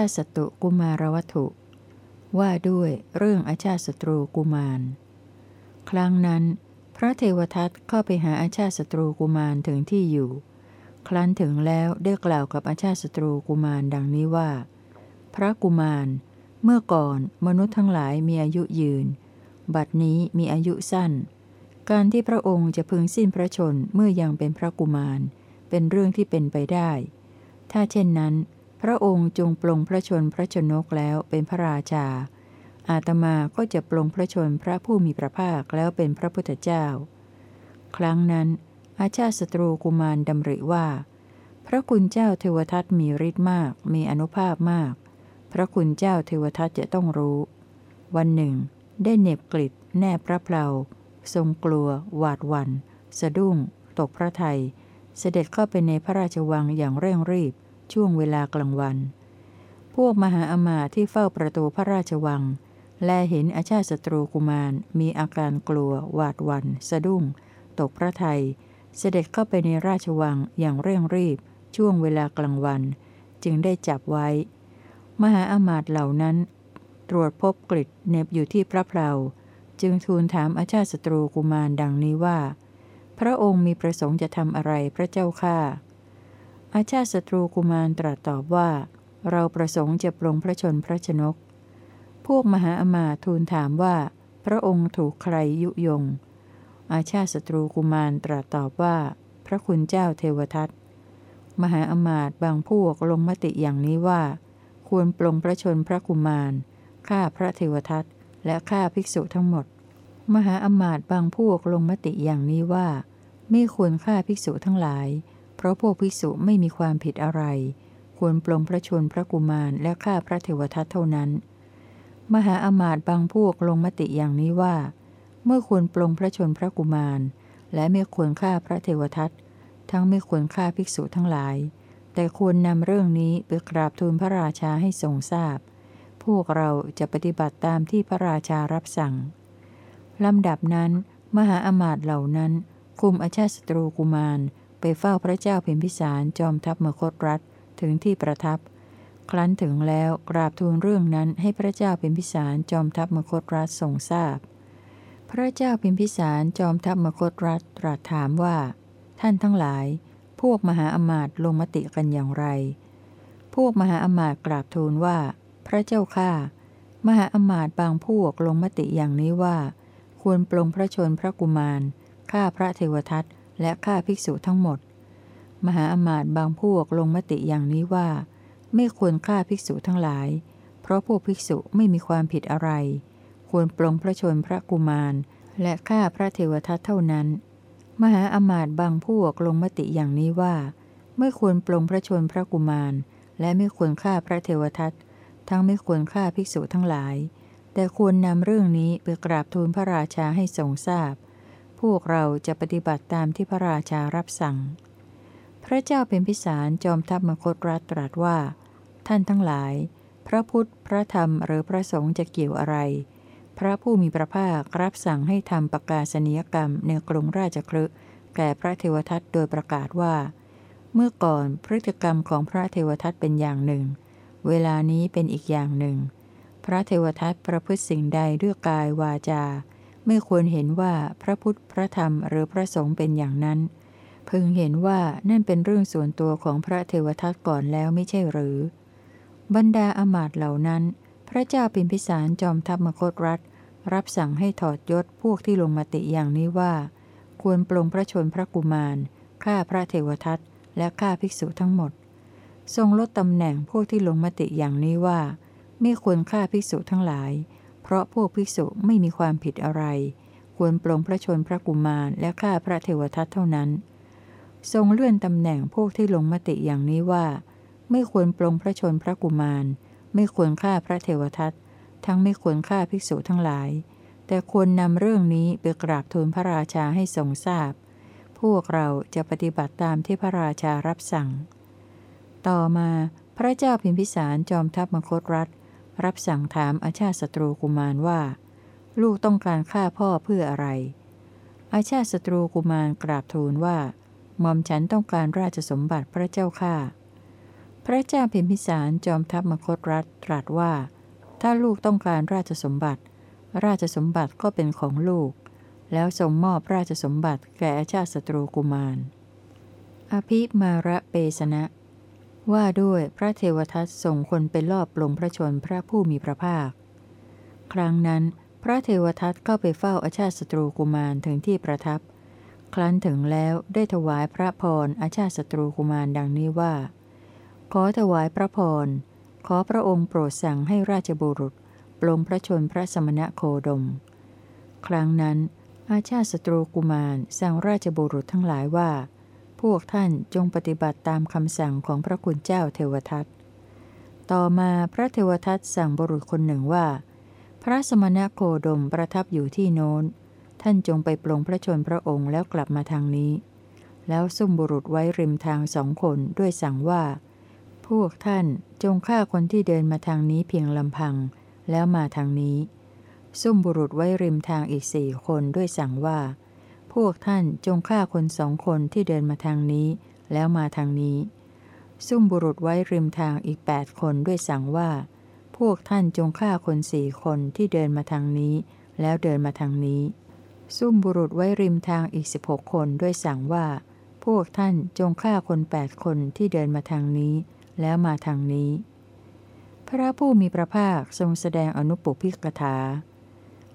าติศัตรูกุมารวัตถุ ว่าด้วยเรื่องอาชาติศัตรูกุมาร ครั้งนั้น พระเทวทัตเข้าไปหาอาชาติศัตรูกุมารถึงที่อยู่ ครั้นถึงแล้วได้กล่าวกับอาชาติศัตรูกุมารดังนี้ว่า พระกุมาร เมื่อก่อนมนุษย์ทั้งหลายมีอายุยืน บัดนี้มีอายุสั้น การที่พระองค์จะพึงสิ้นพระชนเมื่อยังเป็นพระกุมาร เป็นเรื่องที่เป็นไปได้ ถ้าเช่นนั้น พระองค์จงปลงพระชนพระชนกแล้วเป็นพระราชา อาตมาก็จะปลงพระชนพระผู้มีพระภาคแล้วเป็นพระพุทธเจ้า ครั้งนั้น อาชาติศัตรูกุมารดำริว่า พระคุณเจ้าเทวทัตมีฤทธิ์มาก มีอนุภาพมาก พระคุณเจ้าเทวทัตจะต้องรู้ วันหนึ่ง ได้เน็บกลิดแนบพระเพลาทรงกลัว หวาดวัน สะดุ้ง ตกพระไทย เสด็จเข้าไปในพระราชวังอย่างเร่งรีบ ช่วงเวลากลางวัน พวกมหาอมาที่เฝ้าประตูพระราชวัง และเห็นอาชาติศัตรูกุมาร มีอาการกลัว หวาดวัน สะดุ้ง ตกพระไทย เสด็จเข้าไปในราชวังอย่างเร่งรีบ ช่วงเวลากลางวัน จึงได้จับไว้ มหาอมาตเหล่านั้น ตรวจพบกริดเน็บอยู่ที่พระเพลาจึงทูลถามอาชาติศัตรูกุมารดังนี้ว่า พระองค์มีประสงค์จะทำอะไรพระเจ้าข้า อาชาติศัตรูกุมารตรัสตอบว่า เราประสงค์จะปรงพระชนพระชนก พวกมหาอมาทูลถามว่า พระองค์ถูกใครยุยง อาชาติศัตรูกุมารตรัสตอบว่า พระคุณเจ้าเทวทัตมหาอมาตบางพวกลงมติอย่างนี้ว่า ควรปรงพระชนพระกุมารฆ่าพระเทวทัตและฆ่าภิกษุทั้งหมด มหาอมาตบางพวกลงมติอย่างนี้ว่า ไม่ควรฆ่าภิกษุทั้งหลาย เพราะพวกภิกษุไม่มีความผิดอะไร ควรปลงพระชนพระกุมารและฆ่าพระเทวทัตเท่านั้น มหาอมาตย์บางพวกลงมติอย่างนี้ว่า เมื่อควรปลงพระชนพระกุมาร และไม่ควรฆ่าพระเทวทัตทั้งไม่ควรฆ่าภิกษุทั้งหลาย แต่ควรนำเรื่องนี้ไปกราบทูลพระราชาให้ทรงทราบ พวกเราจะปฏิบัติตามที่พระราชารับสั่งลำดับนั้น มหาอมาตย์เหล่านั้น คุมอาชาติศัตรูกุมาร ไปเฝ้าพระเจ้าพิมพิสารจอมทัพมคตรัฐถึงที่ประทับ ครั้นถึงแล้วกราบทูลเรื่องนั้นให้พระเจ้าพิมพิสารจอมทัพมคตรัฐทรงทราบพพระเจ้าพิมพิสารจอมทัพมคตรัฐตรัสถามว่า ท่านทั้งหลาย พวกมหาอมาตย์ลงมติกันอย่างไร พวกมหาอมาตย์กราบทูลว่า พระเจ้าข้ามหาอมาตย์บางพวกลงมติอย่างนี้ว่า ควรปลงพระชนพระกุมารฆ่าพระเทวทัต และฆ่าภิกษุทั้งหมด มหาอมาตย์บางพวกลงมติอย่างนี้ว่า ไม่ควรฆ่าภิกษุทั้งหลาย เพราะพวกภิกษุไม่มีความผิดอะไร ควรปลงพระชนพระกุมาร และฆ่าพระเทวทัตเท่านั้น มหาอมาตย์บางพวกลงมติอย่างนี้ว่า ไม่ควรปลงพระชนพระกุมาร และไม่ควรฆ่าพระเทวทัตทั้งไม่ควรฆ่าภิกษุทั้งหลาย แต่ควรนำเรื่องนี้ไปกราบทูลพระราชาให้ทรงทราบพ พวกเราจะปฏิบัติตามที่พระราชารับสั่ง พระเจ้าเป็นพิสารจอมทัพมคตรัฐตรัสว่า ท่านทั้งหลาย พระพุทธ พระธรรมหรือพระสงฆ์จะเกี่ยวอะไร พระผู้มีพระภาครับสั่งให้ทำประกาศนียกรรมในกรุงราชคลึแก่พระเทวทัตโดยประกาศว่า เมื่อก่อนพฤติกรรมของพระเทวทัตเป็นอย่างหนึ่ง เวลานี้เป็นอีกอย่างหนึ่ง พระเทวทัตประพฤติสิ่งใดด้วยกายวาจา ไม่ควรเห็นว่าพระพุทธพระธรรมหรือพระสงฆ์เป็นอย่างนั้น พึงเห็นว่านั่นเป็นเรื่องส่วนตัวของพระเทวทัตก่อนแล้วไม่ใช่หรือ บรรดาอมาตเหล่านั้น พระเจ้าปิมพิสารจอมทัพมคตรัฐ รับสั่งให้ถอดยศพวกที่ลงมติอย่างนี้ว่า ควรปลงพระชนพระกุมารฆ่าพระเทวทัตและฆ่าภิกษุทั้งหมด ทรงลดตำแหน่งพวกที่ลงมติอย่างนี้ว่า ไม่ควรฆ่าภิกษุทั้งหลาย ราะพวกภิกษุไม่มีความผิดอะไร ควรปลงพระชนพระกุมารและฆ่าพระเทวทัตเท่านั้น ทรงเลื่อนตำแหน่งพวกที่ลงมติอย่างนี้ว่า ไม่ควรปลงพระชนพระกุมาร ไม่ควรฆ่าพระเทวทัตทั้งไม่ควรฆ่าภิกษุทั้งหลาย แต่ควรนำเรื่องนี้ไปกราบทูลพระราชาให้ทรงทราบ พวกเราจะปฏิบัติตามที่พระราชารับสั่ง ต่อมาพระเจ้าพิมพิสารจอมทัพมคตรัฐ รับสั่งถามอาชาติศัตรูกุมารว่า ลูกต้องการฆ่าพ่อเพื่ออะไร อาชาติศัตรูกุมารกราบทูลว่าหม่อมฉันต้องการราชสมบัติพระเจ้าข้าพระเจ้าพิมพิสารจอมทัพมคตรัฐตรัสว่า ถ้าลูกต้องการราชสมบัติ ราชสมบัติก็เป็นของลูก แล้วทรงมอบราชสมบัติแก่อาชาติศัตรูกุมาร อภิมาระเปสนะ ว่าด้วยพระเทวทัตส่งคนไปลอบปลงพระชนพระผู้มีพระภาค ครั้งนั้น พระเทวทัตเข้าไปเฝ้าอาชาติศัตรูกุมารถึงที่ประทับ ครั้นถึงแล้วได้ถวายพระพรอาชาติศัตรูกุมารดังนี้ว่า ขอถวายพระพร ขอพระองค์โปรดสั่งให้ราชบุรุษ ปลงพระชนพระสมณะโคดม ครั้งนั้น อาชาติศัตรูกุมารสั่งราชบุรุษทั้งหลายว่า พวกท่านจงปฏิบัติตามคำสั่งของพระคุณเจ้าเทวทัต ต่อมาพระเทวทัตสั่งบุรุษคนหนึ่งว่า พระสมณโคดมประทับอยู่ที่โน้น ท่านจงไปปลงพระชนพระองค์แล้วกลับมาทางนี้ แล้วซุ่มบุรุษไว้ริมทางสองคนด้วยสั่งว่า พวกท่านจงฆ่าคนที่เดินมาทางนี้เพียงลำพัง แล้วมาทางนี้ ซุ่มบุรุษไว้ริมทางอีกสี่คนด้วยสั่งว่า พวกท่านจงฆ่าคนสองคนที่เดินมาทางนี้ แล้วมาทางนี้ ซุ่มบุรุษไว้ริมทางอีกแปดคนด้วยสั่งว่า พวกท่านจงฆ่าคนสี่คนที่เดินมาทางนี้ แล้วเดินมาทางนี้ ซุ่มบุรุษไว้ริมทางอีกสิบหกคนด้วยสั่งว่า พวกท่านจงฆ่าคนแปดคนที่เดินมาทางนี้ แล้วมาทางนี้ พระผู้มีพระภาคทรงแสดงอนุปปิกถา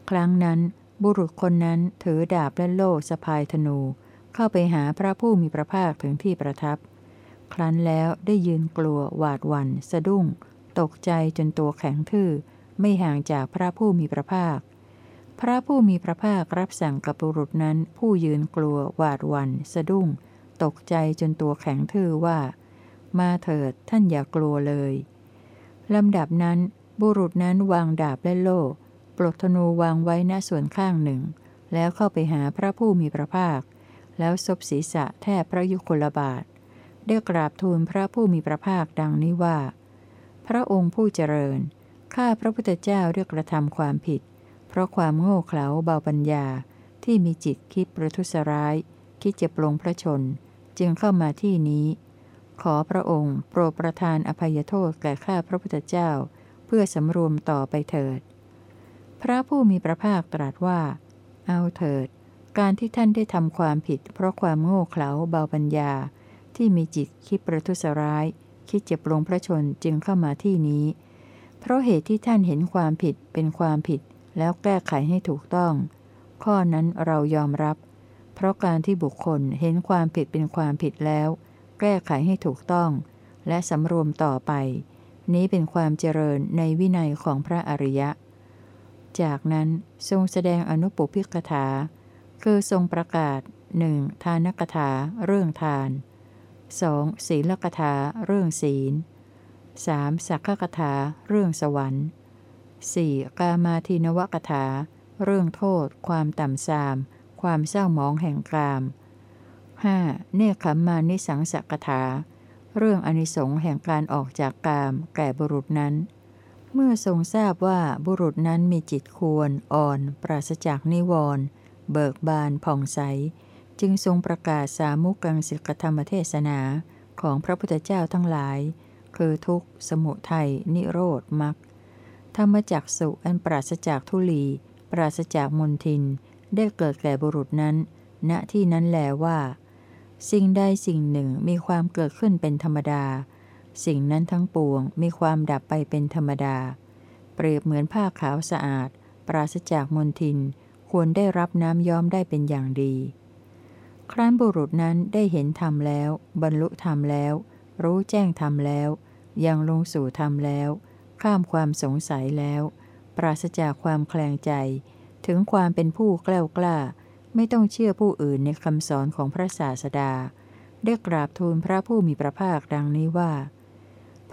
ครั้งนั้น บุรุษคนนั้นถือดาบและโล่สะพายธนู เข้าไปหาพระผู้มีพระภาคถึงที่ประทับ ครั้นแล้วได้ยืนกลัวหวาดหวัน่นสะดุ้ง ตกใจจนตัวแข็งทื่อ ไม่ห่างจากพระผู้มีพระภาค พระผู้มีพระภาครับสั่งกับบุรุษนั้นผู้ยืนกลัวหวาดหวัน่นสะดุ้ง ตกใจจนตัวแข็งทื่อว่า มาเถิดท่านอย่ากลัวเลยลำดับนั้นบุรุษนั้นวางดาบและโล่ ปลดธนูวางไว้ณส่วนข้างหนึ่ง แล้วเข้าไปหาพระผู้มีพระภาค แล้วซบศีรษะแทบพระยุคลบาทได้กราบทูลพระผู้มีพระภาคดังนี้ว่า พระองค์ผู้เจริญ ข้าพระพุทธเจ้าเรียกกระทำความผิด เพราะความโง่เขลาเบาปัญญาที่มีจิตคิดประทุษร้าย คิดจะปลงพระชน จึงเข้ามาที่นี้ ขอพระองค์โปรดประทานอภัยโทษแก่ข้าพระพุทธเจ้า เพื่อสำรวมต่อไปเถิด พระผู้มีพระภาคตรัสว่า เอาเถิด การที่ท่านได้ทำความผิด เพราะความโง่เขลาเบาปัญญา ที่มีจิตคิดประทุษร้าย คิดจะปลงพระชนจึงเข้ามาที่นี้ เพราะเหตุที่ท่านเห็นความผิดเป็นความผิด แล้วแก้ไขให้ถูกต้อง ข้อนั้นเรายอมรับ เพราะการที่บุคคลเห็นความผิดเป็นความผิดแล้ว แก้ไขให้ถูกต้อง และสำรวมต่อไป นี้เป็นความเจริญในวินัยของพระอริยะ จากนั้นทรงแสดงอนุปุพิกถา คือทรงประกาศหนึ่งทานกถาเรื่องทาน 2. ศีลกถาเรื่องศีล 3. สักขกถาเรื่องสวรรค์ 4. กามาทีนวกถา เรื่องโทษ ความต่ำทราม ความเศร้าหมองแห่งกาม 5. เนคขมมานิสังสกถา เรื่องอนิสงส์แห่งการออกจากกาม แก่บุรุษนั้น เมื่อทรงทราบว่าบุรุษนั้นมีจิตควร อ่อน ปราศจากนิวรณ์เบิกบานผ่องใส จึงทรงประกาศสามุกังสิกธรรมเทศนาของพระพุทธเจ้าทั้งหลาย คือทุกขสมุทัยนิโรธมรรคธรรมจักสุอันปราศจากทุลี ปราศจากมนทิน ได้เกิดแก่บุรุษนั้น ณที่นั้นแลว่า สิ่งใดสิ่งหนึ่งมีความเกิดขึ้นเป็นธรรมดา สิ่งนั้นทั้งปวงมีความดับไปเป็นธรรมดา เปรียบเหมือนผ้าขาวสะอาด ปราศจากมนทิน ควรได้รับน้ำย้อมได้เป็นอย่างดี ครั้นบุรุษนั้นได้เห็นธรรมแล้ว บรรลุธรรมแล้ว รู้แจ้งธรรมแล้ว ยังลงสู่ธรรมแล้ว ข้ามความสงสัยแล้ว ปราศจากความแคลงใจ ถึงความเป็นผู้แกล้วกล้า ไม่ต้องเชื่อผู้อื่นในคำสอนของพระศาสดาได้กราบทูลพระผู้มีพระภาคดังนี้ว่า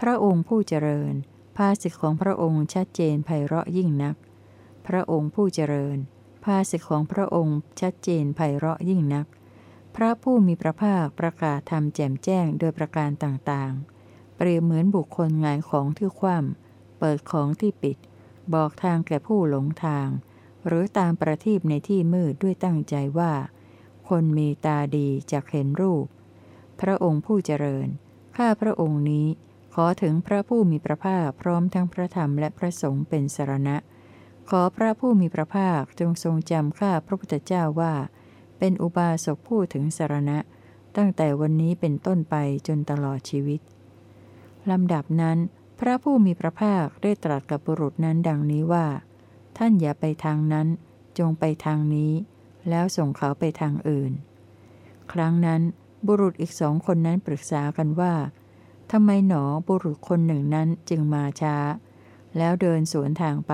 พระองค์ผู้เจริญ ภาสิทธิของพระองค์ชัดเจนไพเราะยิ่งนัก พระองค์ผู้เจริญ ภาสิทธิของพระองค์ชัดเจนไพเราะยิ่งนัก พระผู้มีพระภาคประกาศธรรมแจ่มแจ้งโดยประการต่างๆ เปรียบเหมือนบุคคลงายของที่คว่ำเปิดของที่ปิด บอกทางแก่ผู้หลงทาง หรือตามประทีปในที่มืดด้วยตั้งใจว่า คนมีตาดีจะเห็นรูป พระองค์ผู้เจริญ ข้าพระองค์นี้ ขอถึงพระผู้มีพระภาคพร้อมทั้งพระธรรมและพระสงฆ์เป็นสรณะ ขอพระผู้มีพระภาคจงทรงจำข้าพระพุทธเจ้าว่า เป็นอุบาสกผู้ถึงสรณะ ตั้งแต่วันนี้เป็นต้นไปจนตลอดชีวิตลำดับนั้น พระผู้มีพระภาคได้ตรัสกับบุรุษนั้นดังนี้ว่า ท่านอย่าไปทางนั้น จงไปทางนี้ แล้วส่งเขาไปทางอื่น ครั้งนั้นบุรุษอีกสองคนนั้นปรึกษากันว่า ทำไมหนอบุรุษคนหนึ่งนั้นจึงมาช้า แล้วเดินสวนทางไป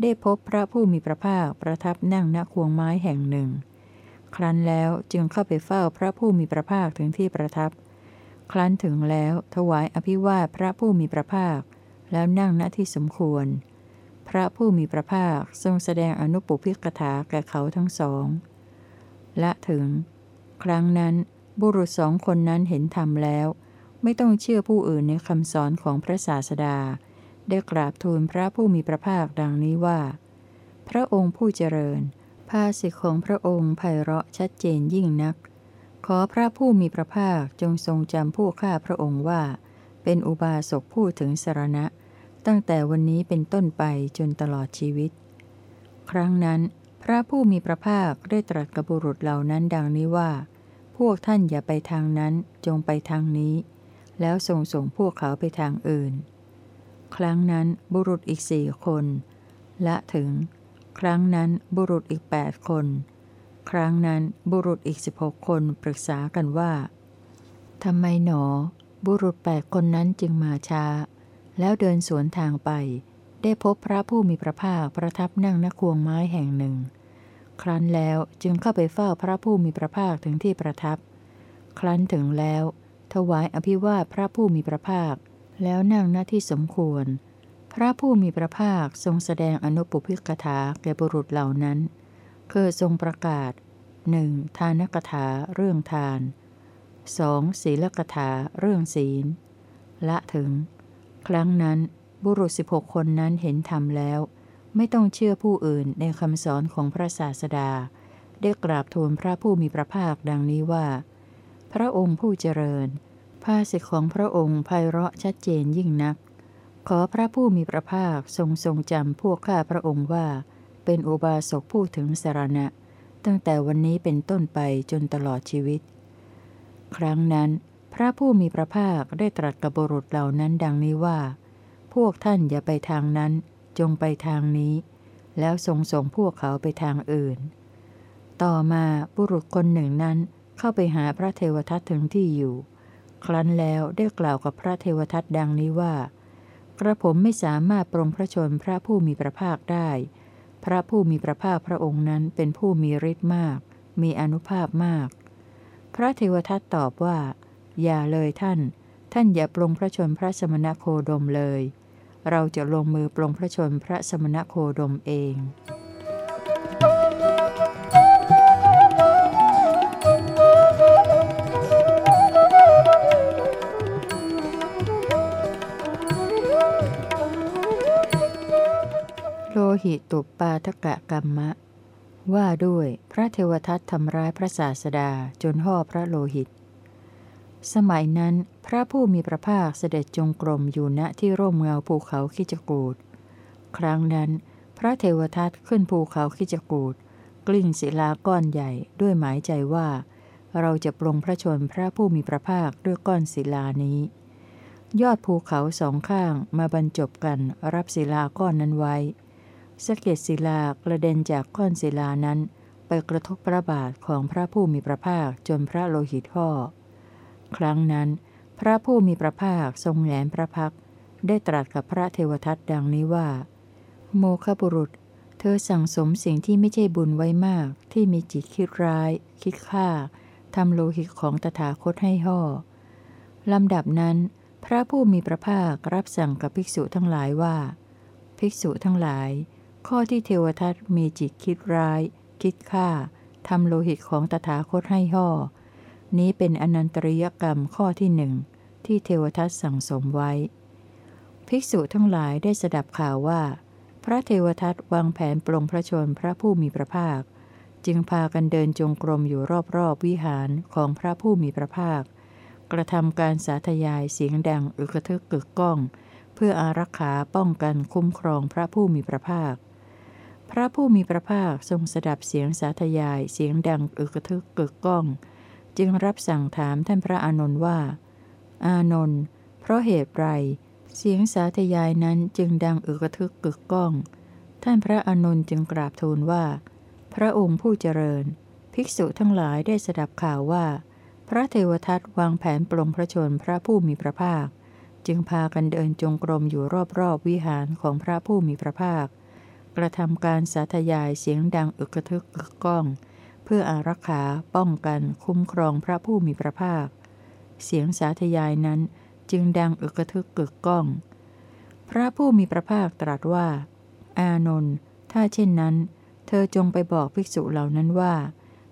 ได้พบพระผู้มีพระภาคประทับนั่งณควงไม้แห่งหนึ่ง ครั้นแล้วจึงเข้าไปเฝ้าพระผู้มีพระภาคถึงที่ประทับ ครั้นถึงแล้วถวายอภิวาทพระผู้มีพระภาค แล้วนั่งณที่สมควร พระผู้มีพระภาคทรงแสดงอนุปุพิกถาแก่เขาทั้งสอง และถึง ครั้งนั้นบุรุษสองคนนั้นเห็นธรรมแล้ว ไม่ต้องเชื่อผู้อื่นในคำสอนของพระศาสดา ได้กราบทูลพระผู้มีพระภาคดังนี้ว่า พระองค์ผู้เจริญ ภาสิทธิของพระองค์ไพเราะชัดเจนยิ่งนัก ขอพระผู้มีพระภาคจงทรงจำผู้ข้าพระองค์ว่า เป็นอุบาสกผู้ถึงสารณะ ตั้งแต่วันนี้เป็นต้นไปจนตลอดชีวิต ครั้งนั้น พระผู้มีพระภาคได้ตรัสกับบุรุษเหล่านั้นดังนี้ว่าพวกท่านอย่าไปทางนั้นจงไปทางนี้ แล้วส่งส่งพวกเขาไปทางอื่น ครั้งนั้นบุรุษอีกสี่คนละถึง ครั้งนั้นบุรุษอีกแปดคน ครั้งนั้นบุรุษอีกสิบหกคนปรึกษากันว่าทำไมหนอ บุรุษแปดคนนั้นจึงมาช้า แล้วเดินสวนทางไป ได้พบพระผู้มีพระภาคประทับนั่งนควงไม้แห่งหนึ่ง ครั้นแล้วจึงเข้าไปเฝ้าพระผู้มีพระภาคถึงที่ประทับ ครั้นถึงแล้ว ถวายอภิวาทพระผู้มีพระภาค แล้วนั่งหน้าที่สมควร พระผู้มีพระภาคทรงแสดงอนุปพิกถาแก่บุรุษเหล่านั้นคือทรงประกาศหนึ่งทานกถาเรื่องทาน 2. ศีลกถาเรื่องศีล ละถึง ครั้งนั้นบุรุษสิบหกคนนั้นเห็นธรรมแล้ว ไม่ต้องเชื่อผู้อื่นในคำสอนของพระศาสดา ได้กราบทูลพระผู้มีพระภาคดังนี้ว่า พระองค์ผู้เจริญ ภาสิทธิของพระองค์ไพเราะชัดเจนยิ่งนัก ขอพระผู้มีพระภาคทรงทรงจำพวกข้าพระองค์ว่า เป็นอุบาสกผู้ถึงสารณะ ตั้งแต่วันนี้เป็นต้นไปจนตลอดชีวิต ครั้งนั้น พระผู้มีพระภาคได้ตรัสกับบุรุษเหล่านั้นดังนี้ว่า พวกท่านอย่าไปทางนั้น จงไปทางนี้ แล้วทรงส่งพวกเขาไปทางอื่น ต่อมาบุรุษคนหนึ่งนั้น เข้าไปหาพระเทวทัตถึงที่อยู่ ครั้นแล้วได้กล่าวกับพระเทวทัตดังนี้ว่า กระผมไม่สามารถปรงพระชนพระผู้มีพระภาคได้ พระผู้มีพระภาคพระองค์นั้นเป็นผู้มีฤทธิ์มาก มีอนุภาพมาก พระเทวทัตตอบว่า อย่าเลยท่าน ท่านอย่าปรงพระชนพระสมณโคดมเลย เราจะลงมือปลงพระชนพระสมณโคดมเอง หิตุปาทกะกรรมะ ว่าด้วยพระเทวทัตทำร้ายพระศาสดาจนห่อพระโลหิต สมัยนั้นพระผู้มีพระภาคเสด็จจงกรมอยู่ณที่ร่มเงาภูเขาคิจกูดครั้งนั้น พระเทวทัตขึ้นภูเขาคิจกูดกลิ้งศิลาก้อนใหญ่ด้วยหมายใจว่า เราจะปรงพระชนพระผู้มีพระภาคด้วยก้อนศิลานี้ ยอดภูเขาสองข้างมาบรรจบกันรับศิลาก้อนนั้นไว้ สะเก็ดศิลากระเด็นจากก้อนศิลานั้น ไปกระทบพระบาทของพระผู้มีพระภาคจนพระโลหิตห่อครั้งนั้น พระผู้มีพระภาคทรงแหลมพระพัก ได้ตรัสกับพระเทวทัตดังนี้ว่า โมคบุรุษ เธอสั่งสมสิ่งที่ไม่ใช่บุญไว้มากที่มีจิตคิดร้าย คิดฆ่าทำโลหิตของตถาคตให้ห่อลำดับนั้น พระผู้มีพระภาครับสั่งกับภิกษุทั้งหลายว่า ภิกษุทั้งหลาย ข้อที่เทวทัตมีจิตคิดร้าย คิดฆ่าทำโลหิตของตถาคตให้ห่อ นี้เป็นอนันตริยกรรมข้อที่หนึ่งที่เทวทัตสั่งสมไว้ ภิกษุทั้งหลายได้สดับข่าวว่า พระเทวทัตวางแผนปลงพระชนพระผู้มีพระภาค จึงพากันเดินจงกรมอยู่รอบๆวิหารของพระผู้มีพระภาค กระทำการสาธยายเสียงดังอึกระทึกกึกก้อง เพื่ออารักขาป้องกันคุ้มครองพระผู้มีพระภาค พระผู้มีพระภาคทรงสดับเสียงสาธยายเสียงดังอึกระทึกกึกก้อง จึงรับสั่งถามท่านพระอานนท์ว่า อานนท์เพราะเหตุไรเสียงสาธยายนั้นจึงดังอึกระทึกกึกก้อง ท่านพระอานนท์จึงกราบทูลว่า พระองค์ผู้เจริญ ภิกษุทั้งหลายได้สดับข่าวว่า พระเทวทัตวางแผนปลงพระชนพระผู้มีพระภาค จึงพากันเดินจงกรมอยู่รอบๆวิหารของพระผู้มีพระภาค กระทำการสาธยายเสียงดังอึกระทึกกึกก้อง เพื่ออารักขาป้องกันคุ้มครองพระผู้มีพระภาค เสียงสาธยายนั้นจึงดังอึกระทึกกึกก้อง พระผู้มีพระภาคตรัสว่า อานนท์ถ้าเช่นนั้น เธอจงไปบอกภิกษุเหล่านั้นว่า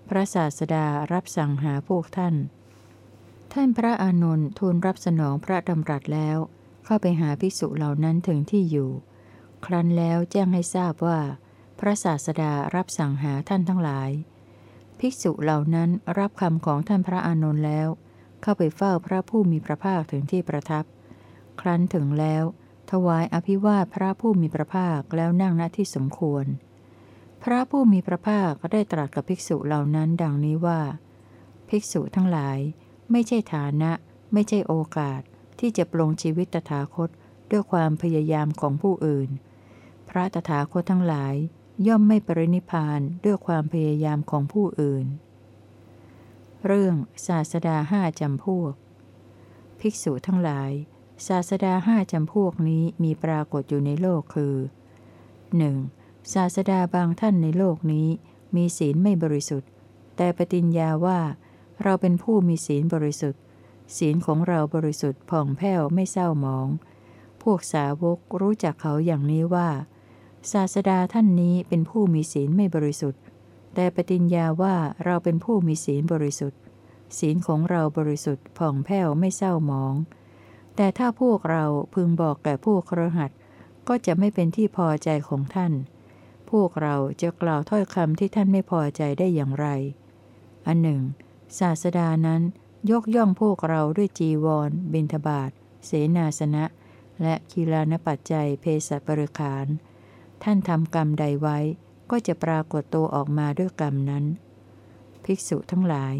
พระศาสดารับสั่งหาพวกท่าน ท่านพระอานนท์ทูลรับสนองพระดำรัสแล้ว เข้าไปหาภิกษุเหล่านั้นถึงที่อยู่ ครั้นแล้วแจ้งให้ทราบว่า พระศาสดารับสั่งหาท่านทั้งหลาย ภิกษุเหล่านั้นรับคำของท่านพระอานนท์แล้ว เข้าไปเฝ้าพระผู้มีพระภาคถึงที่ประทับ ครั้นถึงแล้ว ถวายอภิวาทพระผู้มีพระภาคแล้วนั่งณที่สมควร พระผู้มีพระภาคก็ได้ตรัสกับภิกษุเหล่านั้นดังนี้ว่า ภิกษุทั้งหลาย ไม่ใช่ฐานะ ไม่ใช่โอกาสที่จะปลงชีวิตตถาคตด้วยความพยายามของผู้อื่น ระตถาคตทั้งหลาย ย่อมไม่ปรินิพานด้วยความพยายามของผู้อื่น เรื่องศาสดาห้าจำพวก ภิกษุทั้งหลาย ศาสดาห้าจำพวกนี้มีปรากฏอยู่ในโลกคือ 1. ศาสดาบางท่านในโลกนี้ มีศีลไม่บริสุทธิ์ แต่ปฏิญญาว่า เราเป็นผู้มีศีลบริสุทธิ์ ศีลของเราบริสุทธิ์ผ่องแผ้วไม่เศร้าหมองพวกสาวกรู้จักเขาอย่างนี้ว่า ศาสดาท่านนี้เป็นผู้มีศีลไม่บริสุทธิ์ แต่ปฏิญญาว่าเราเป็นผู้มีศีลบริสุทธิ์ ศีลของเราบริสุทธิ์ผ่องแผ้วไม่เศร้าหมอง แต่ถ้าพวกเราพึงบอกแก่ผู้ครหัดก็จะไม่เป็นที่พอใจของท่าน พวกเราจะกล่าวถ้อยคำที่ท่านไม่พอใจได้อย่างไร อันหนึ่ง ศาสดานั้นยกย่องพวกเราด้วยจีวร บินทบาทเสนาสนะ และคีลานปัจจัยเพศบริขาร ท่านทำกรรมใดไว้ ก็จะปรากฏตัวออกมาด้วยกรรมนั้น ภิกษุทั้งหลาย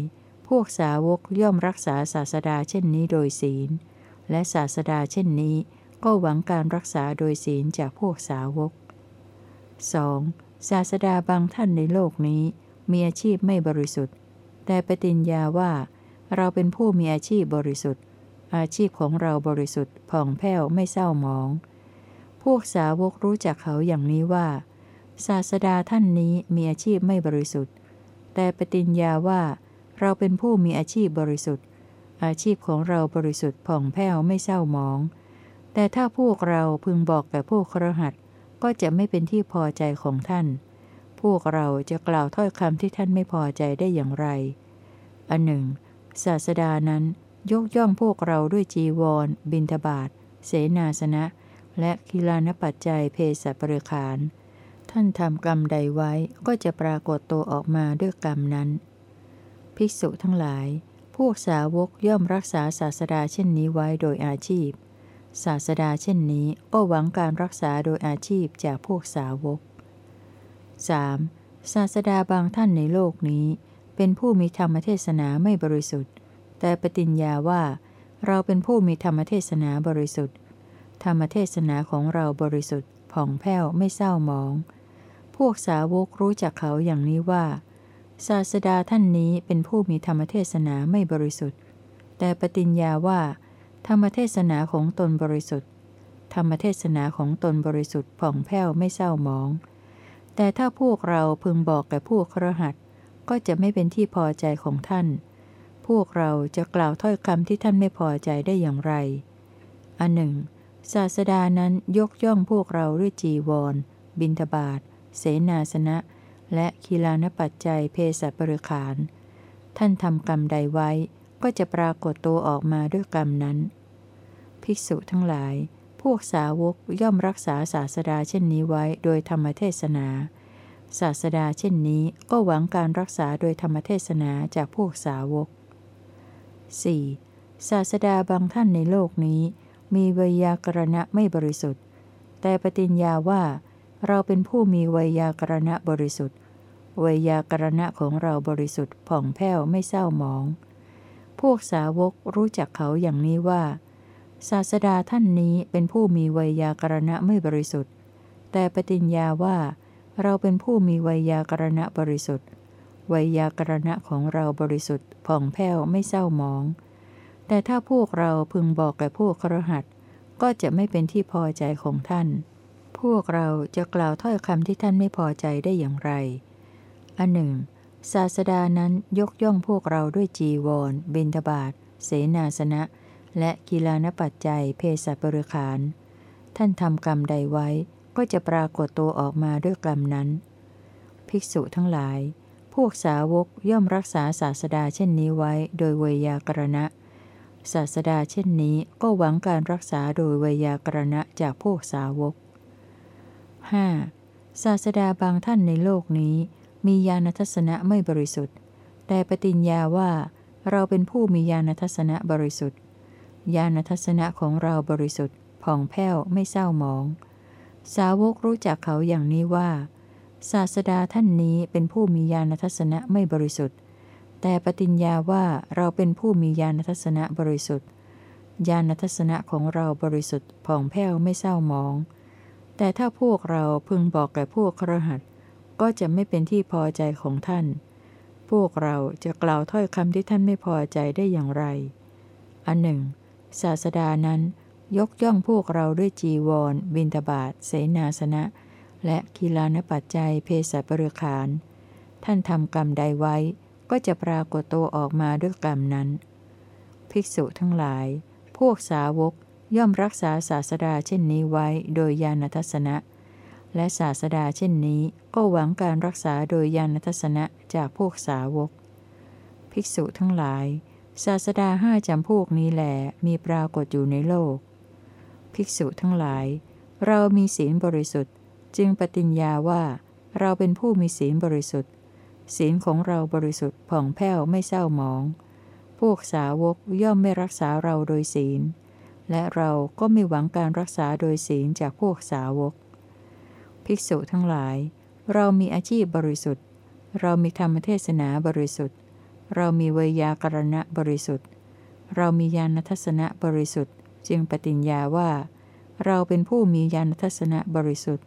พวกสาวกย่อมรักษาศาสดาเช่นนี้โดยศีล และศาสดาเช่นนี้ ก็หวังการรักษาโดยศีลจากพวกสาวก 2. ศาสดาบางท่านในโลกนี้ มีอาชีพไม่บริสุทธิ์ แต่ปฏิญญาว่า เราเป็นผู้มีอาชีพบริสุทธิ์ อาชีพของเราบริสุทธิ์ผ่องแผ้วไม่เศร้าหมอง พวกสาวกรู้จักเขาอย่างนี้ว่า ศาสดาท่านนี้มีอาชีพไม่บริสุทธิ์ แต่ปฏิญญาว่าเราเป็นผู้มีอาชีพบริสุทธิ์ อาชีพของเราบริสุทธิ์ผ่องแผ้วไม่เศร้าหมอง แต่ถ้าพวกเราพึงบอกแก่พวกครหัดก็จะไม่เป็นที่พอใจของท่าน พวกเราจะกล่าวถ้อยคำที่ท่านไม่พอใจได้อย่างไร อันหนึ่ง ศาสดานั้นยกย่องพวกเราด้วยจีวร บินทบาทเสนาสนะ และกิลานปัจจัยเพศบริขารท่านทำกรรมใดไว้ก็จะปรากฏตัวออกมาด้วยกรรมนั้น ภิกษุทั้งหลาย พวกสาวกย่อมรักษาศาสดาเช่นนี้ไว้โดยอาชีพ ศาสดาเช่นนี้ก็หวังการรักษาโดยอาชีพจากพวกสาวก 3. ศาสดาบางท่านในโลกนี้ เป็นผู้มีธรรมเทศนาไม่บริสุทธิ์ แต่ปฏิญญาว่าเราเป็นผู้มีธรรมเทศนาบริสุทธิ์ ธรรมเทศนาของเราบริสุทธิ์ผ่องแผ้วไม่เศร้าหมอง พวกสาวกรู้จักเขาอย่างนี้ว่า ศาสดาท่านนี้เป็นผู้มีธรรมเทศนาไม่บริสุทธิ์ แต่ปฏิญญาว่า ธรรมเทศนาของตนบริสุทธิ์ ธรรมเทศนาของตนบริสุทธิ์ผ่องแผ้วไม่เศร้าหมอง แต่ถ้าพวกเราพึงบอกแก่พวกครหัสก็จะไม่เป็นที่พอใจของท่าน พวกเราจะกล่าวถ้อยคำที่ท่านไม่พอใจได้อย่างไร อันหนึ่ง ศาสดานั้นยกย่องพวกเราด้วยจีวร บินทบาทเสนาสนะ และคีลานปัจจัยเพศบริขาร ท่านทำกรรมใดไว้ ก็จะปรากฏตัวออกมาด้วยกรรมนั้น ภิกษุทั้งหลาย พวกสาวกย่อมรักษาศาสดาเช่นนี้ไว้โดยธรรมเทศนา ศาสดาเช่นนี้ก็หวังการรักษาโดยธรรมเทศนาจากพวกสาวก 4. ศาสดาบางท่านในโลกนี้ มีไวยากรณะไม่บริสุทธิ์ แต่ปฏิญญาว่า เราเป็นผู้มีไวยากรณะบริสุทธิ์ไวยากรณะของเราบริสุทธิ์ผ่องแผ้วไม่เศร้าหมอง พวกสาวกรู้จักเขาอย่างนี้ว่า ศาสดาท่านนี้เป็นผู้มีไวยากรณะไม่บริสุทธิ์ แต่ปฏิญญาว่า เราเป็นผู้มีไวยากรณะบริสุทธิ์ไวยากรณะของเราบริสุทธิ์ผ่องแผ้วไม่เศร้าหมอง แต่ถ้าพวกเราพึงบอกแก่พวกครหัสก็จะไม่เป็นที่พอใจของท่าน พวกเราจะกล่าวถ้อยคำที่ท่านไม่พอใจได้อย่างไร อันหนึ่ง ศาสดานั้นยกย่องพวกเราด้วยจีวร บินทบาทเสนาสนะ และกีฬานปัจจัย เพศบริขาร ท่านทำกรรมใดไว้ ก็จะปรากฏตัวออกมาด้วยกรรมนั้น ภิกษุทั้งหลาย พวกสาวกย่อมรักษาศาสดาเช่นนี้ไว้โดยเวยากรณะ ศาสดาเช่นนี้ก็หวังการรักษาโดยวยากรณะจากพวกสาวก 5. ศาสดาบางท่านในโลกนี้ มีญาณทัศนะไม่บริสุทธิ์ แต่ปฏิญญาว่าเราเป็นผู้มีญาณทัศนะบริสุทธิ์ ญาณทัศนะของเราบริสุทธิ์ผ่องแผ้วไม่เศร้าหมอง สาวกรู้จักเขาอย่างนี้ว่า ศาสดาท่านนี้เป็นผู้มีญาณทัศนะไม่บริสุทธิ์ แต่ปฏิญญาว่าเราเป็นผู้มีญาณทัศนะบริสุทธิ์ญาณทัศนะของเราบริสุทธิ์ผ่องแผ้วไม่เศร้าหมอง แต่ถ้าพวกเราพึงบอกแก่พวกครหัสก็จะไม่เป็นที่พอใจของท่าน พวกเราจะกล่าวถ้อยคำที่ท่านไม่พอใจได้อย่างไร อันหนึ่ง ศาสดานั้นยกย่องพวกเราด้วยจีวร บินทบาทเสนาสนะ และกีฬานปัจจัยเพศบริขาร ท่านทำกรรมใดไว้ ก็จะปรากฏตัวออกมาด้วยกรรมนั้น ภิกษุทั้งหลาย พวกสาวกย่อมรักษาศาสดาเช่นนี้ไว้โดยญาณทัศนะ และศาสดาเช่นนี้ก็หวังการรักษาโดยญาณทัศนะจากพวกสาวก ภิกษุทั้งหลาย ศาสดาห้าจำพวกนี้แหลมีปรากฏอยู่ในโลก ภิกษุทั้งหลาย เรามีศีลบริสุทธิ์ จึงปฏิญญาว่า เราเป็นผู้มีศีลบริสุทธิ์ ศีลของเราบริสุทธิ์ผ่องแผ้วไม่เศร้าหมอง พวกสาวกย่อมไม่รักษาเราโดยศีล และเราก็ไม่หวังการรักษาโดยศีลจากพวกสาวก ภิกษุทั้งหลาย เรามีอาชีพบริสุทธิ์ เรามีธรรมเทศนาบริสุทธิ์ เรามีเวยากรณะบริสุทธิ์ เรามีญาณทัศนะบริสุทธิ์ จึงปฏิญญาว่า เราเป็นผู้มีญาณทัศนะบริสุทธิ์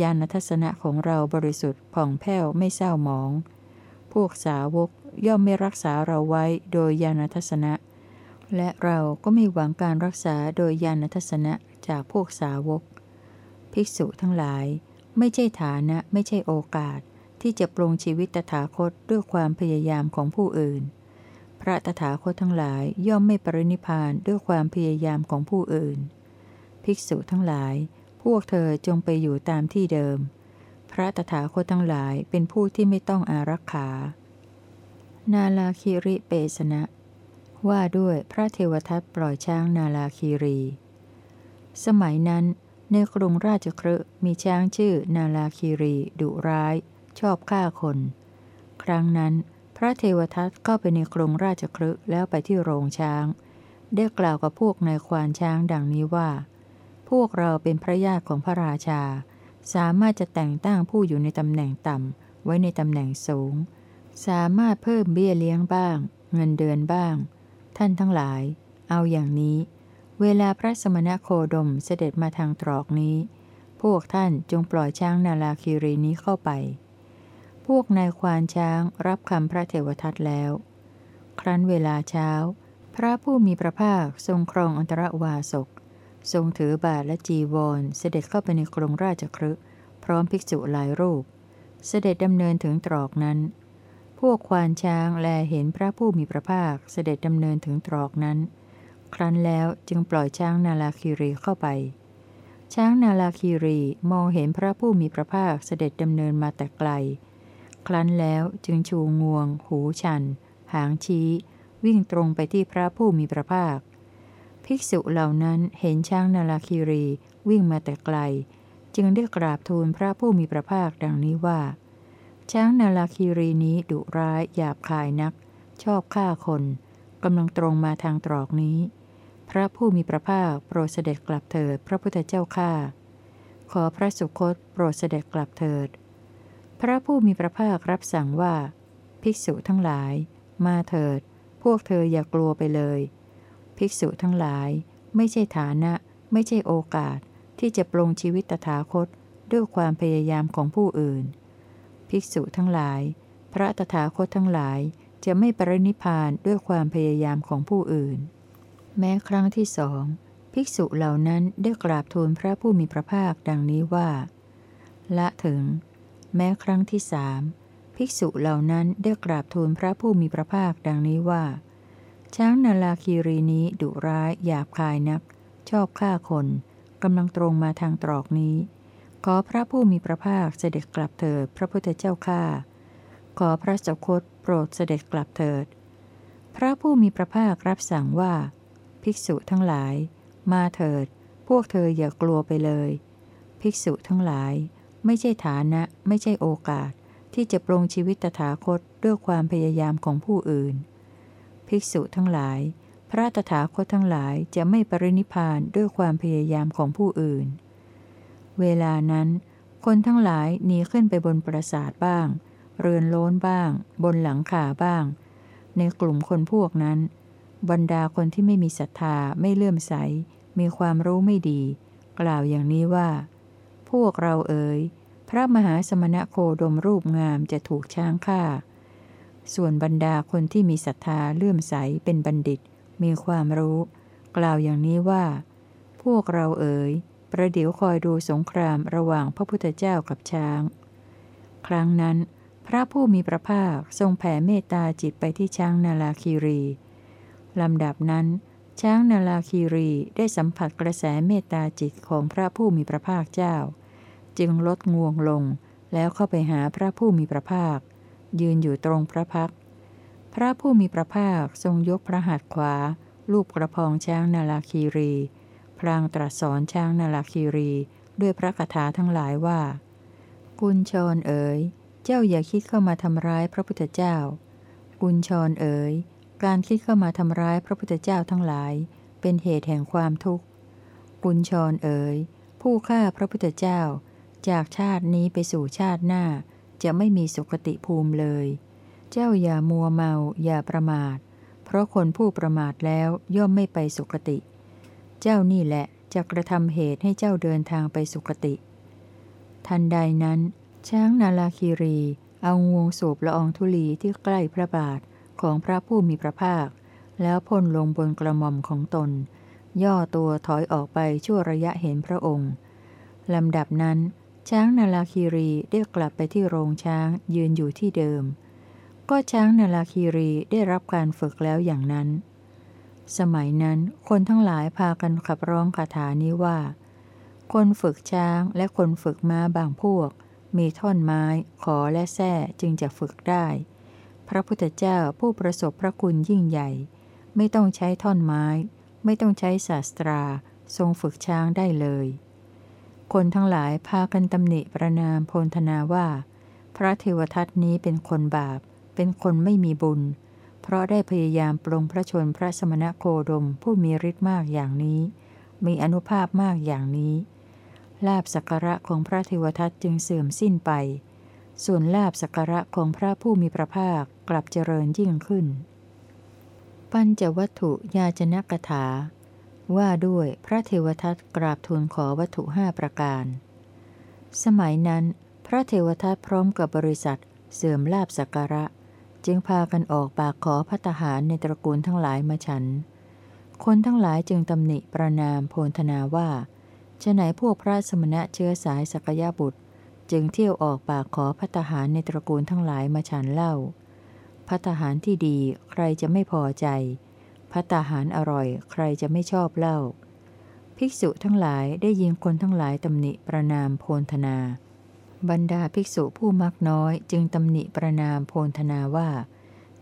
ญาณทัศนะของเราบริสุทธิ์ผ่องแผ้วไม่เศร้าหมอง พวกสาวกย่อมไม่รักษาเราไว้โดยญาณทัศนะ และเราก็ไม่หวังการรักษาโดยญาณทัศนะจากพวกสาวก ภิกษุทั้งหลาย ไม่ใช่ฐานะไม่ใช่โอกาส ที่จะปรงชีวิตตถาคตด้วยความพยายามของผู้อื่น พระตถาคตทั้งหลายย่อมไม่ปรินิพานด้วยความพยายามของผู้อื่น ภิกษุทั้งหลาย พวกเธอจงไปอยู่ตามที่เดิม พระตถาคตทั้งหลายเป็นผู้ที่ไม่ต้องอารักขา นาลาคิริเปสนะ ว่าด้วยพระเทวทัตปล่อยช้างนาลาคีรี สมัยนั้นในกรุงราชครมีช้างชื่อนาลาคีรี ดุร้าย ชอบฆ่าคน ครั้งนั้น พระเทวทัตเข้าไปในกรุงราชครแล้วไปที่โรงช้าง ได้กล่าวกับพวกนายควานช้างดังนี้ว่า พวกเราเป็นพระญาติของพระราชา สามารถจะแต่งตั้งผู้อยู่ในตำแหน่งต่ำไว้ในตำแหน่งสูง สามารถเพิ่มเบี้ยเลี้ยงบ้าง เงินเดือนบ้าง ท่านทั้งหลาย เอาอย่างนี้ เวลาพระสมณโคดมเสด็จมาทางตรอกนี้ พวกท่านจงปล่อยช้างนาลาคีรีนี้เข้าไป พวกนายควานช้างรับคำพระเทวทัตแล้ว ครั้นเวลาเช้า พระผู้มีพระภาคทรงครองอันตรวาสก ทรงถือบาทและจีวรเสด็จเข้าไปในกรงราชครึพร้อมภิกษุหลายรูป เสด็จดำเนินถึงตรอกนั้น พวกควานช้างแลเห็นพระผู้มีพระภาคเสด็จดำเนินถึงตรอกนั้น ครั้นแล้วจึงปล่อยช้างนาลาคีรีเข้าไป ช้างนาลาคีรีมองเห็นพระผู้มีพระภาคเสด็จดำเนินมาแต่ไกล ครั้นแล้วจึงชูงวง หูชัน หางชี้ วิ่งตรงไปที่พระผู้มีพระภาค ภิกษุเหล่านั้นเห็นช้างนาลาคิรีวิ่งมาแต่ไกล จึงได้กราบทูลพระผู้มีพระภาคดังนี้ว่า ช้างนาลาคิรีนี้ดุร้ายหยาบคายนัก ชอบฆ่าคนกำลังตรงมาทางตรอกนี้ พระผู้มีพระภาคโปรดเสด็จกลับเถิดพระพุทธเจ้าข้าขอพระสุคตโปรดเสด็จกลับเถิด พระผู้มีพระภาครับสั่งว่า ภิกษุทั้งหลาย มาเถิด พวกเธออย่ากลัวไปเลย ภิกษุทั้งหลาย ไม่ใช่ฐานะ ไม่ใช่โอกาส ที่จะปลงชีวิตตถาคตด้วยความพยายามของผู้อื่น ภิกษุทั้งหลาย พระตถาคตทั้งหลายจะไม่ปรินิพานด้วยความพยายามของผู้อื่น แม้ครั้งที่สอง ภิกษุเหล่านั้นได้กราบทูลพระผู้มีพระภาคดังนี้ว่า ละถึง แม้ครั้งที่สามภิกษุเหล่านั้นได้กราบทูลพระผู้มีพระภาคดังนี้ว่า ช้างนาลาคีรีนี้ดุร้ายหยาบคายนัก ชอบฆ่าคนกำลังตรงมาทางตรอกนี้ ขอพระผู้มีพระภาคเสด็จกลับเถิดพระพุทธเจ้าข้าขอพระสคตโปรดเสด็จกลับเถิด พระผู้มีพระภาครับสั่งว่า ภิกษุทั้งหลาย มาเถิด พวกเธออย่ากลัวไปเลย ภิกษุทั้งหลาย ไม่ใช่ฐานะไม่ใช่โอกาส ที่จะปรงชีวิตตถาคตด้วยความพยายามของผู้อื่น ภิกษุทั้งหลาย พระตถาคตทั้งหลายจะไม่ปรินิพานด้วยความพยายามของผู้อื่น เวลานั้น คนทั้งหลายหนีขึ้นไปบนปราสาทบ้าง เรือนโล้นบ้าง บนหลังคาบ้าง ในกลุ่มคนพวกนั้น บรรดาคนที่ไม่มีศรัทธาไม่เลื่อมใส มีความรู้ไม่ดี กล่าวอย่างนี้ว่า พวกเราเอ๋ยพระมหาสมณะโคดมรูปงามจะถูกช้างฆ่า ส่วนบรรดาคนที่มีศรัทธาเลื่อมใสเป็นบัณฑิต มีความรู้ กล่าวอย่างนี้ว่า พวกเราเอ๋ย ประเดี๋ยวคอยดูสงครามระหว่างพระพุทธเจ้ากับช้าง ครั้งนั้น พระผู้มีพระภาคทรงแผ่เมตตาจิตไปที่ช้างนาลาคีรีลำดับนั้น ช้างนาลาคีรีได้สัมผัสกระแสเมตตาจิตของพระผู้มีพระภาคเจ้า จึงลดงวงลงแล้วเข้าไปหาพระผู้มีพระภาค ยืนอยู่ตรงพระพัก พระผู้มีพระภาคทรงยกพระหัตถ์ขวา ลูบกระพองช้างนาลาคีรี พลางตรัสสอนช้างนาลาคีรี ด้วยพระคาถาทั้งหลายว่า กุญชรเอ๋ย เจ้าอย่าคิดเข้ามาทำร้ายพระพุทธเจ้า กุญชรเอ๋ย การคิดเข้ามาทำร้ายพระพุทธเจ้าทั้งหลาย เป็นเหตุแห่งความทุกข์ กุญชรเอ๋ย ผู้ฆ่าพระพุทธเจ้า จากชาตินี้ไปสู่ชาติหน้า จะไม่มีสุคติภูมิเลย เจ้าอย่ามัวเมา อย่าประมาท เพราะคนผู้ประมาทแล้วย่อมไม่ไปสุคติ เจ้านี่แหละจะกระทำเหตุให้เจ้าเดินทางไปสุคติ ทันใดนั้น ช้างนาลาคีรี เอางวงสูบละอองธุลีที่ใกล้พระบาทของพระผู้มีพระภาค แล้วพ่นลงบนกระหม่อมของตน ย่อตัวถอยออกไปชั่วระยะเห็นพระองค์ ลำดับนั้น ช้างนาลาคีรีได้กลับไปที่โรงช้างยืนอยู่ที่เดิม ก็ช้างนาลาคีรีได้รับการฝึกแล้วอย่างนั้น สมัยนั้นคนทั้งหลายพากันขับร้องคาถานี้ว่า คนฝึกช้างและคนฝึกม้าบางพวก มีท่อนไม้ ขอและแส้จึงจะฝึกได้ พระพุทธเจ้าผู้ประสบพระคุณยิ่งใหญ่ ไม่ต้องใช้ท่อนไม้ ไม่ต้องใช้ศาสตรา ทรงฝึกช้างได้เลย คนทั้งหลายพากันตำหนิประนามโพลธนาว่า พระเทวทัตนี้เป็นคนบาป เป็นคนไม่มีบุญ เพราะได้พยายามปรงพระชนพระสมณโคดมผู้มีฤทธิ์มากอย่างนี้ มีอนุภาพมากอย่างนี้ ลาบสักการะของพระเทวทัตจึงเสื่อมสิ้นไป ส่วนลาบสักการะของพระผู้มีพระภาคกลับเจริญยิ่งขึ้น ปัญจวัตถุยาจนกถา ว่าด้วยพระเทวทัตกราบทูลขอวัตถุห้าประการ สมัยนั้น พระเทวทัตพร้อมกับบริษัท เสื่อมลาบสักการะ จึงพากันออกปากขอพัตหารในตระกูลทั้งหลายมาฉัน คนทั้งหลายจึงตำหนิประนามโพลธนาว่าฉะไหนพวกพระสมณะเชื้อสายสกยบุตร จึงเที่ยวออกปากขอพัตหารในตระกูลทั้งหลายมาฉันเล่าพัตหารที่ดีใครจะไม่พอใจ พัตาหารอร่อย ใครจะไม่ชอบเล่า ภิกษุทั้งหลายได้ยินคนทั้งหลายตำหนิประนามโพลธนา บรรดาภิกษุผู้มักน้อยจึงตำหนิประนามโพลธนาว่า